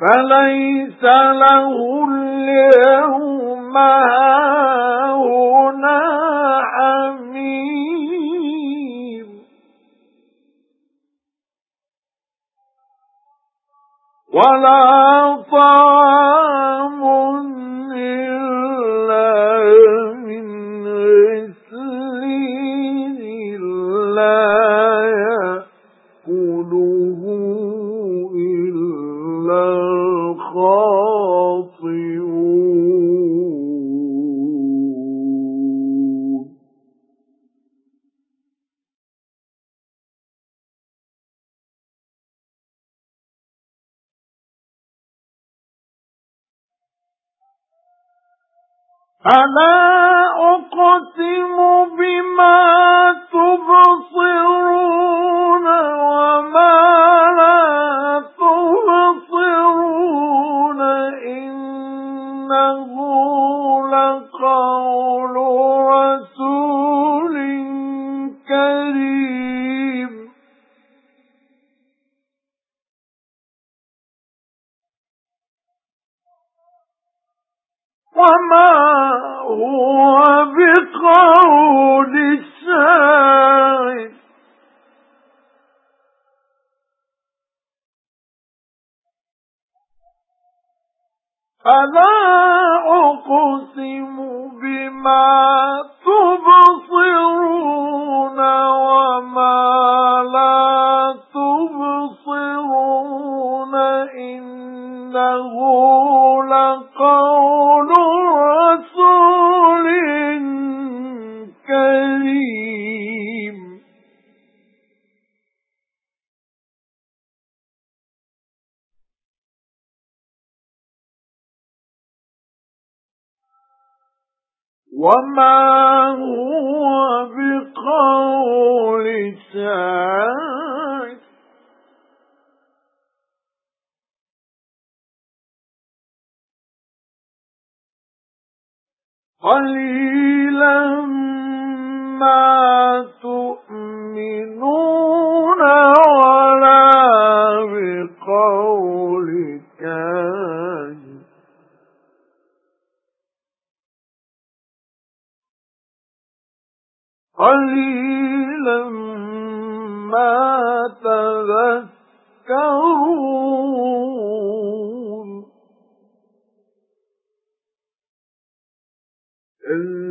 فَلَيْسَ لَهُ الْيَوْمَ هَاهُنَا حَمِيمٌ. وَلَا طَعَامٌ فَلَا أُقْسِمُ بِمَا وَمَا هُوَ بِقَوْلِ شَاعِرٍ فَلَا أُقْسِمُ بِمَا رَسُولٍ كَرِيمٍ وَمَا هُوَ بِقَوْلِ شَاعِرٍ قَلِيلًا مَا تُؤْمِنُونَ وَلَا بِقَوْلِ كَاهِنٍ قَلِيلًا مَا تَذَكَّرُونَ إن